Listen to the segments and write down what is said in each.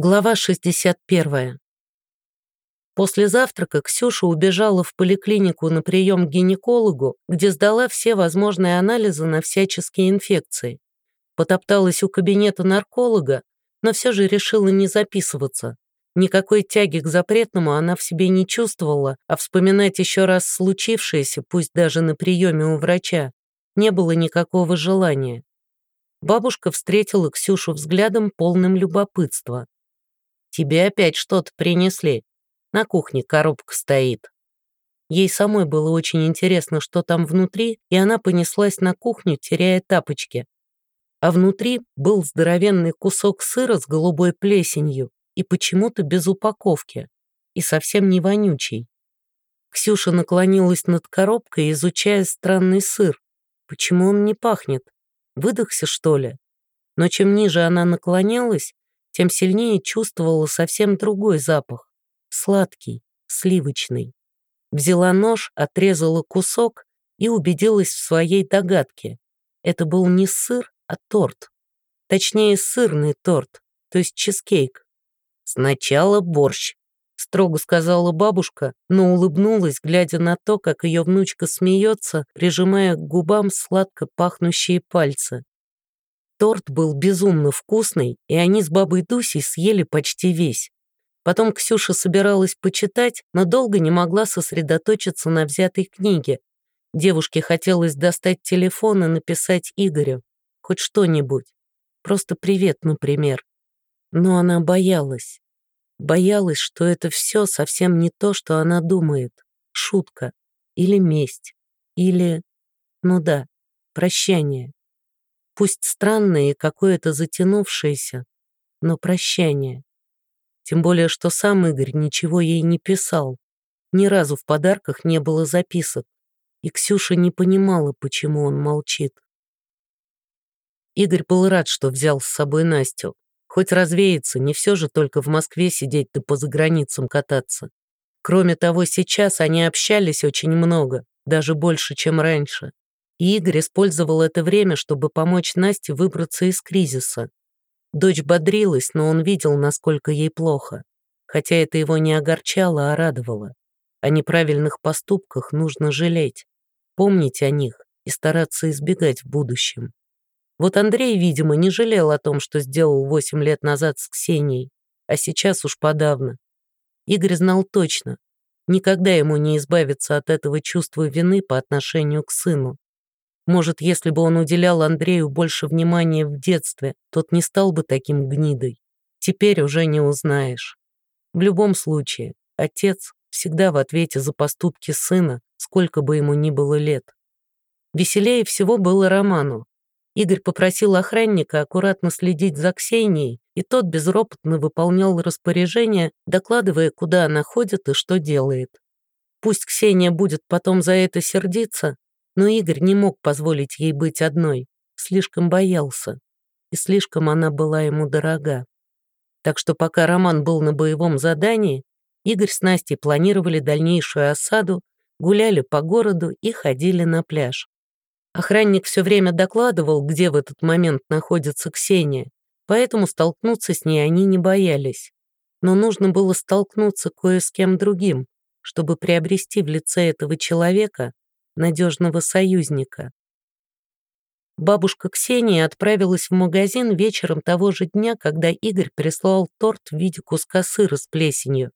Глава 61. После завтрака Ксюша убежала в поликлинику на прием к гинекологу, где сдала все возможные анализы на всяческие инфекции. Потопталась у кабинета нарколога, но все же решила не записываться. Никакой тяги к запретному она в себе не чувствовала, а вспоминать еще раз случившееся, пусть даже на приеме у врача, не было никакого желания. Бабушка встретила Ксюшу взглядом полным любопытства. Тебе опять что-то принесли. На кухне коробка стоит». Ей самой было очень интересно, что там внутри, и она понеслась на кухню, теряя тапочки. А внутри был здоровенный кусок сыра с голубой плесенью и почему-то без упаковки, и совсем не вонючий. Ксюша наклонилась над коробкой, изучая странный сыр. Почему он не пахнет? Выдохся, что ли? Но чем ниже она наклонялась, тем сильнее чувствовала совсем другой запах. Сладкий, сливочный. Взяла нож, отрезала кусок и убедилась в своей догадке. Это был не сыр, а торт. Точнее, сырный торт, то есть чизкейк. «Сначала борщ», — строго сказала бабушка, но улыбнулась, глядя на то, как ее внучка смеется, прижимая к губам сладко пахнущие пальцы. Торт был безумно вкусный, и они с бабой Дусей съели почти весь. Потом Ксюша собиралась почитать, но долго не могла сосредоточиться на взятой книге. Девушке хотелось достать телефон и написать Игорю. Хоть что-нибудь. Просто привет, например. Но она боялась. Боялась, что это все совсем не то, что она думает. Шутка. Или месть. Или... Ну да, прощание пусть странное и какое-то затянувшееся, но прощание. Тем более, что сам Игорь ничего ей не писал. Ни разу в подарках не было записок, и Ксюша не понимала, почему он молчит. Игорь был рад, что взял с собой Настю. Хоть развеяться, не все же только в Москве сидеть да по заграницам кататься. Кроме того, сейчас они общались очень много, даже больше, чем раньше и Игорь использовал это время, чтобы помочь Насте выбраться из кризиса. Дочь бодрилась, но он видел, насколько ей плохо. Хотя это его не огорчало, а радовало. О неправильных поступках нужно жалеть, помнить о них и стараться избегать в будущем. Вот Андрей, видимо, не жалел о том, что сделал восемь лет назад с Ксенией, а сейчас уж подавно. Игорь знал точно, никогда ему не избавиться от этого чувства вины по отношению к сыну. Может, если бы он уделял Андрею больше внимания в детстве, тот не стал бы таким гнидой. Теперь уже не узнаешь. В любом случае, отец всегда в ответе за поступки сына, сколько бы ему ни было лет. Веселее всего было Роману. Игорь попросил охранника аккуратно следить за Ксенией, и тот безропотно выполнял распоряжение, докладывая, куда она ходит и что делает. Пусть Ксения будет потом за это сердиться, но Игорь не мог позволить ей быть одной, слишком боялся, и слишком она была ему дорога. Так что пока Роман был на боевом задании, Игорь с Настей планировали дальнейшую осаду, гуляли по городу и ходили на пляж. Охранник все время докладывал, где в этот момент находится Ксения, поэтому столкнуться с ней они не боялись. Но нужно было столкнуться кое с кем другим, чтобы приобрести в лице этого человека надежного союзника. Бабушка Ксения отправилась в магазин вечером того же дня, когда Игорь прислал торт в виде куска сыра с плесенью.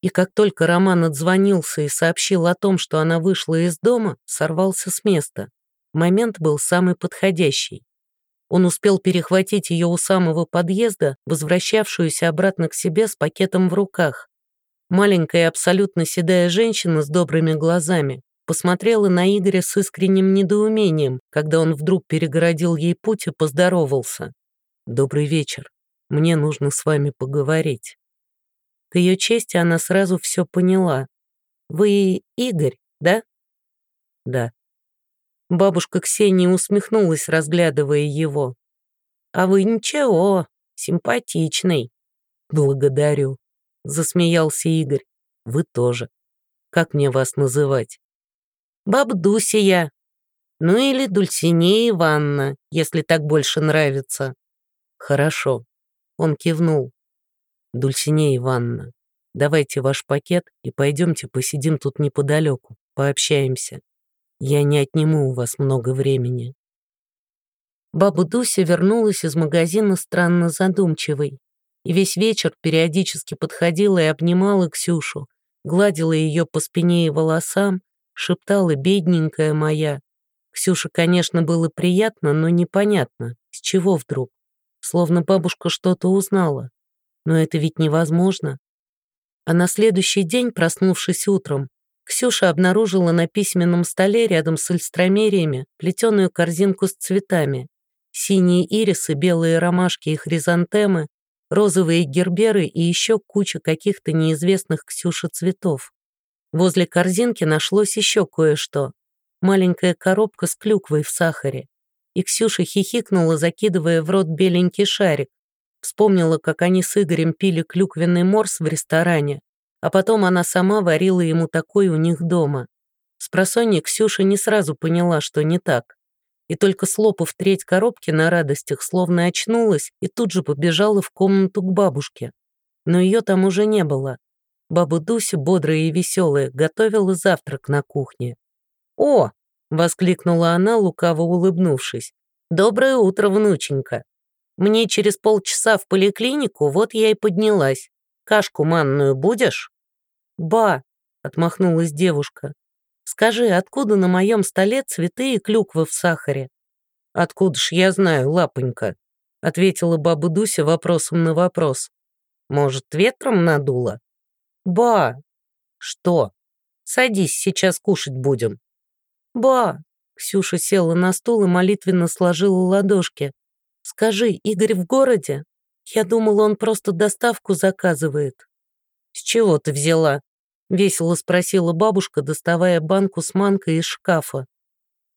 И как только Роман отзвонился и сообщил о том, что она вышла из дома, сорвался с места. Момент был самый подходящий. Он успел перехватить ее у самого подъезда, возвращавшуюся обратно к себе с пакетом в руках. Маленькая абсолютно седая женщина с добрыми глазами, посмотрела на Игоря с искренним недоумением, когда он вдруг перегородил ей путь и поздоровался. «Добрый вечер. Мне нужно с вами поговорить». К ее чести она сразу все поняла. «Вы Игорь, да?» «Да». Бабушка Ксения усмехнулась, разглядывая его. «А вы ничего, симпатичный». «Благодарю», — засмеялся Игорь. «Вы тоже. Как мне вас называть?» Бабдусия. Ну или Дульсинея Ивановна, если так больше нравится. Хорошо. Он кивнул. Дульсинея Ивановна, давайте ваш пакет и пойдемте посидим тут неподалеку, пообщаемся. Я не отниму у вас много времени». Баба Дуся вернулась из магазина странно задумчивой и весь вечер периодически подходила и обнимала Ксюшу, гладила ее по спине и волосам, шептала «бедненькая моя». Ксюше, конечно, было приятно, но непонятно, с чего вдруг. Словно бабушка что-то узнала. Но это ведь невозможно. А на следующий день, проснувшись утром, Ксюша обнаружила на письменном столе рядом с альстромериями плетеную корзинку с цветами. Синие ирисы, белые ромашки и хризантемы, розовые герберы и еще куча каких-то неизвестных Ксюше цветов. Возле корзинки нашлось еще кое-что. Маленькая коробка с клюквой в сахаре. И Ксюша хихикнула, закидывая в рот беленький шарик. Вспомнила, как они с Игорем пили клюквенный морс в ресторане, а потом она сама варила ему такой у них дома. С просонья Ксюша не сразу поняла, что не так и только слопав треть коробки на радостях, словно очнулась и тут же побежала в комнату к бабушке. Но ее там уже не было. Баба Дуся, бодрая и веселая, готовила завтрак на кухне. «О!» — воскликнула она, лукаво улыбнувшись. «Доброе утро, внученька. Мне через полчаса в поликлинику, вот я и поднялась. Кашку манную будешь?» «Ба!» — отмахнулась девушка. Скажи, откуда на моем столе цветы и клюквы в сахаре?» «Откуда ж я знаю, лапонька?» — ответила баба Дуся вопросом на вопрос. «Может, ветром надуло?» «Ба!» «Что? Садись, сейчас кушать будем». «Ба!» — Ксюша села на стул и молитвенно сложила ладошки. «Скажи, Игорь в городе? Я думала, он просто доставку заказывает». «С чего ты взяла?» Весело спросила бабушка, доставая банку с манкой из шкафа.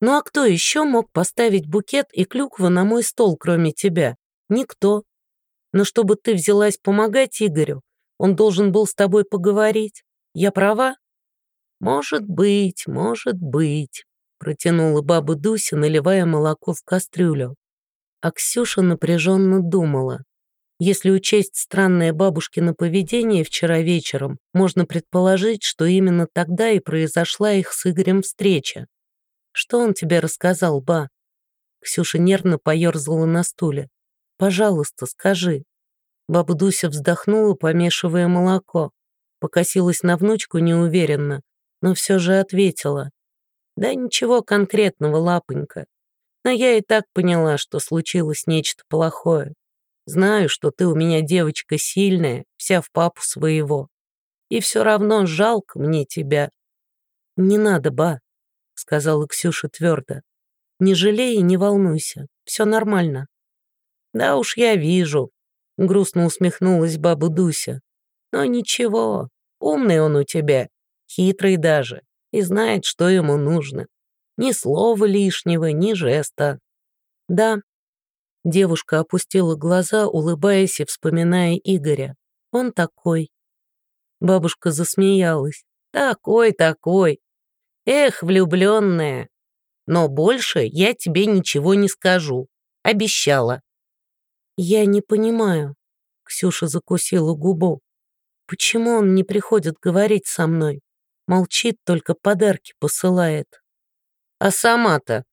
«Ну а кто еще мог поставить букет и клюкву на мой стол, кроме тебя? Никто. Но чтобы ты взялась помогать Игорю, он должен был с тобой поговорить. Я права?» «Может быть, может быть», — протянула баба Дуся, наливая молоко в кастрюлю. А Ксюша напряженно думала. Если учесть странное бабушкино поведение вчера вечером, можно предположить, что именно тогда и произошла их с Игорем встреча. Что он тебе рассказал, ба? Ксюша нервно поерзала на стуле. «Пожалуйста, скажи». Баба Дуся вздохнула, помешивая молоко. Покосилась на внучку неуверенно, но все же ответила. «Да ничего конкретного, лапонька. Но я и так поняла, что случилось нечто плохое. Знаю, что ты у меня девочка сильная, вся в папу своего. И все равно жалко мне тебя». «Не надо, ба», — сказала Ксюша твердо. «Не жалей и не волнуйся, все нормально». «Да уж я вижу», — грустно усмехнулась баба Дуся. «Но ничего, умный он у тебя, хитрый даже, и знает, что ему нужно. Ни слова лишнего, ни жеста». «Да, Девушка опустила глаза, улыбаясь и вспоминая Игоря. Он такой. Бабушка засмеялась. Такой, такой. Эх, влюбленная. Но больше я тебе ничего не скажу. Обещала. Я не понимаю. Ксюша закусила губу. Почему он не приходит говорить со мной? Молчит, только подарки посылает. А сама-то,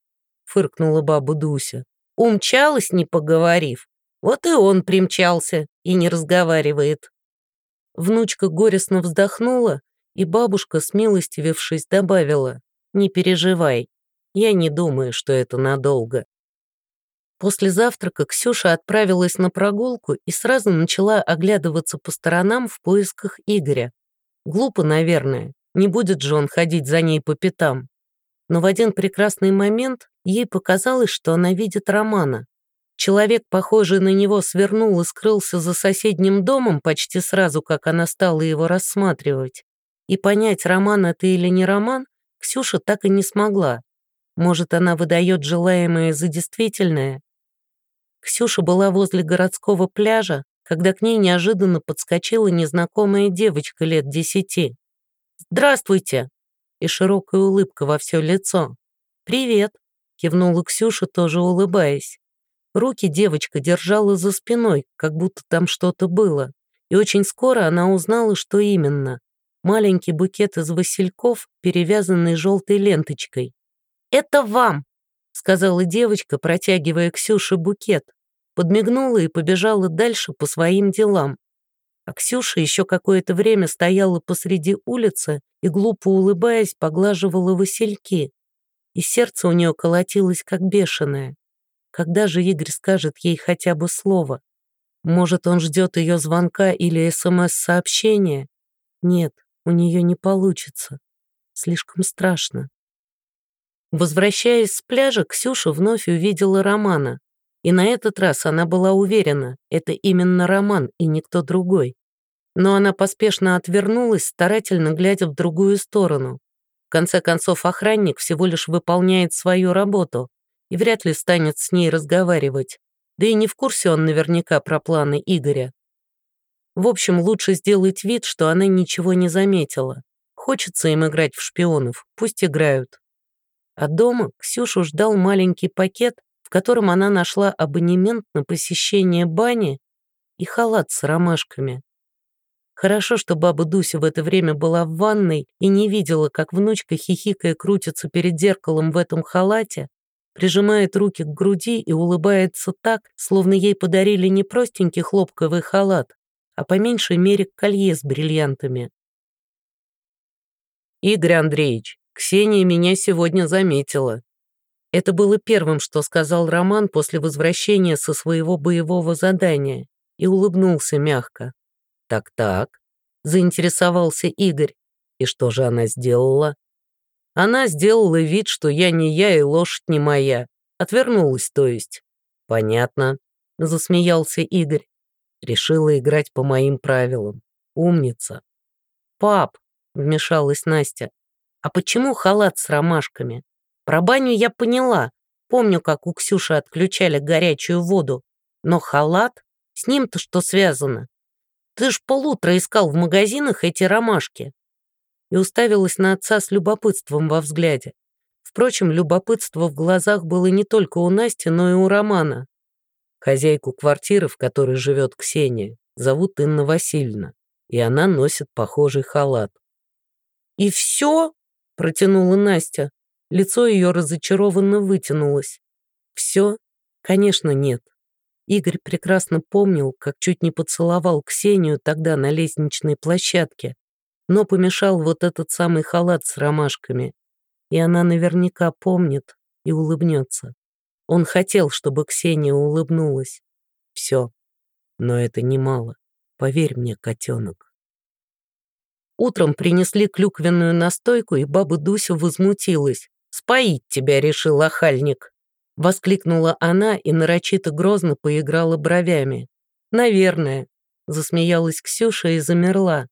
фыркнула баба Дуся, Умчалась, не поговорив. Вот и он примчался и не разговаривает. Внучка горестно вздохнула, и бабушка, смилостивившись, добавила, «Не переживай, я не думаю, что это надолго». После завтрака Ксюша отправилась на прогулку и сразу начала оглядываться по сторонам в поисках Игоря. Глупо, наверное, не будет же он ходить за ней по пятам. Но в один прекрасный момент Ей показалось, что она видит Романа. Человек, похожий на него, свернул и скрылся за соседним домом почти сразу, как она стала его рассматривать. И понять, роман это или не роман, Ксюша так и не смогла. Может, она выдает желаемое за действительное? Ксюша была возле городского пляжа, когда к ней неожиданно подскочила незнакомая девочка лет десяти. «Здравствуйте!» и широкая улыбка во все лицо. «Привет!» кивнула Ксюша, тоже улыбаясь. Руки девочка держала за спиной, как будто там что-то было, И очень скоро она узнала, что именно. Маленький букет из васильков, перевязанный желтой ленточкой. «Это вам!» — сказала девочка, протягивая Ксюше букет. Подмигнула и побежала дальше по своим делам. А Ксюша еще какое-то время стояла посреди улицы и, глупо улыбаясь, поглаживала васильки. И сердце у нее колотилось, как бешеное. Когда же Игорь скажет ей хотя бы слово? Может, он ждет ее звонка или СМС-сообщения? Нет, у нее не получится. Слишком страшно. Возвращаясь с пляжа, Ксюша вновь увидела Романа. И на этот раз она была уверена, это именно Роман и никто другой. Но она поспешно отвернулась, старательно глядя в другую сторону. В конце концов, охранник всего лишь выполняет свою работу и вряд ли станет с ней разговаривать. Да и не в курсе он наверняка про планы Игоря. В общем, лучше сделать вид, что она ничего не заметила. Хочется им играть в шпионов, пусть играют. А дома Ксюшу ждал маленький пакет, котором она нашла абонемент на посещение бани и халат с ромашками. Хорошо, что баба Дуся в это время была в ванной и не видела, как внучка хихикая крутится перед зеркалом в этом халате, прижимает руки к груди и улыбается так, словно ей подарили не простенький хлопковый халат, а по меньшей мере колье с бриллиантами. «Игорь Андреевич, Ксения меня сегодня заметила», это было первым, что сказал Роман после возвращения со своего боевого задания, и улыбнулся мягко. «Так-так», — заинтересовался Игорь. «И что же она сделала?» «Она сделала вид, что я не я и лошадь не моя. Отвернулась, то есть». «Понятно», — засмеялся Игорь. Решила играть по моим правилам. Умница. «Пап», — вмешалась Настя, «а почему халат с ромашками?» Про баню я поняла. Помню, как у Ксюши отключали горячую воду. Но халат? С ним-то что связано? Ты ж полутра искал в магазинах эти ромашки. И уставилась на отца с любопытством во взгляде. Впрочем, любопытство в глазах было не только у Насти, но и у Романа. Хозяйку квартиры, в которой живет Ксения, зовут Инна Васильевна, и она носит похожий халат. «И все?» — протянула Настя. Лицо ее разочарованно вытянулось. Все? Конечно, нет. Игорь прекрасно помнил, как чуть не поцеловал Ксению тогда на лестничной площадке, но помешал вот этот самый халат с ромашками. И она наверняка помнит и улыбнется. Он хотел, чтобы Ксения улыбнулась. Все. Но это немало. Поверь мне, котенок. Утром принесли клюквенную настойку, и баба Дуся возмутилась. «Споить тебя решил охальник!» Воскликнула она и нарочито грозно поиграла бровями. «Наверное», — засмеялась Ксюша и замерла.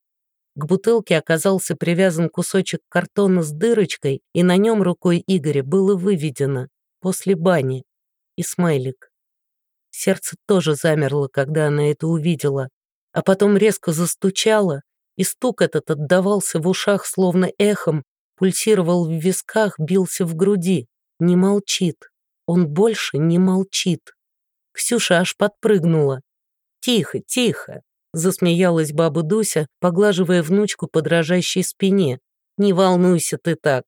К бутылке оказался привязан кусочек картона с дырочкой, и на нем рукой Игоря было выведено «после бани» и смайлик. Сердце тоже замерло, когда она это увидела, а потом резко застучало, и стук этот отдавался в ушах словно эхом, пульсировал в висках, бился в груди. Не молчит. Он больше не молчит. Ксюша аж подпрыгнула. «Тихо, тихо!» — засмеялась баба Дуся, поглаживая внучку по дрожащей спине. «Не волнуйся ты так!»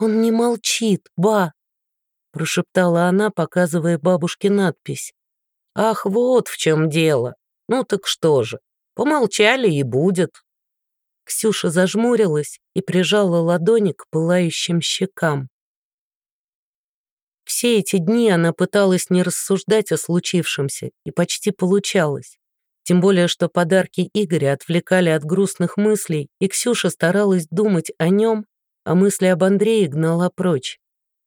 «Он не молчит, ба!» — прошептала она, показывая бабушке надпись. «Ах, вот в чем дело! Ну так что же, помолчали и будет!» Ксюша зажмурилась и прижала ладони к пылающим щекам. Все эти дни она пыталась не рассуждать о случившемся, и почти получалось. Тем более, что подарки Игоря отвлекали от грустных мыслей, и Ксюша старалась думать о нем, а мысли об Андрее гнала прочь.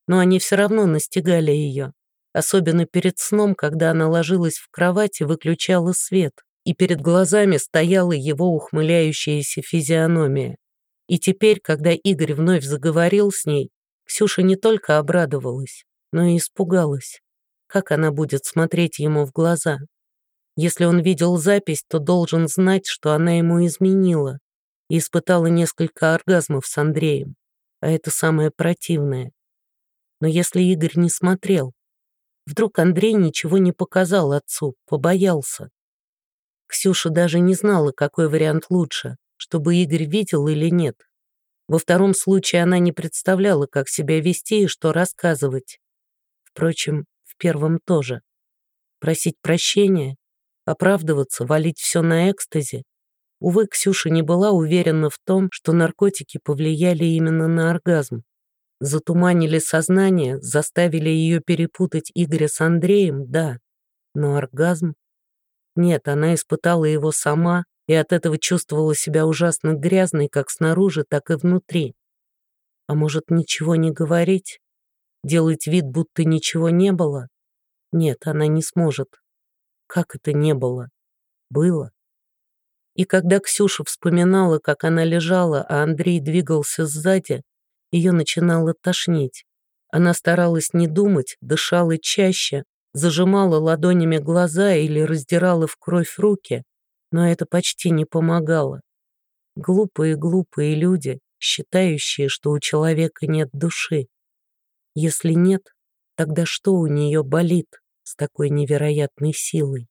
Но они все равно настигали ее, особенно перед сном, когда она ложилась в кровать и выключала свет и перед глазами стояла его ухмыляющаяся физиономия. И теперь, когда Игорь вновь заговорил с ней, Ксюша не только обрадовалась, но и испугалась. Как она будет смотреть ему в глаза? Если он видел запись, то должен знать, что она ему изменила и испытала несколько оргазмов с Андреем, а это самое противное. Но если Игорь не смотрел, вдруг Андрей ничего не показал отцу, побоялся. Ксюша даже не знала, какой вариант лучше, чтобы Игорь видел или нет. Во втором случае она не представляла, как себя вести и что рассказывать. Впрочем, в первом тоже. Просить прощения, оправдываться, валить все на экстазе. Увы, Ксюша не была уверена в том, что наркотики повлияли именно на оргазм. Затуманили сознание, заставили ее перепутать Игоря с Андреем, да. Но оргазм? Нет, она испытала его сама и от этого чувствовала себя ужасно грязной как снаружи, так и внутри. А может, ничего не говорить? Делать вид, будто ничего не было? Нет, она не сможет. Как это не было? Было. И когда Ксюша вспоминала, как она лежала, а Андрей двигался сзади, ее начинало тошнить. Она старалась не думать, дышала чаще, зажимала ладонями глаза или раздирала в кровь руки, но это почти не помогало. Глупые-глупые люди, считающие, что у человека нет души. Если нет, тогда что у нее болит с такой невероятной силой?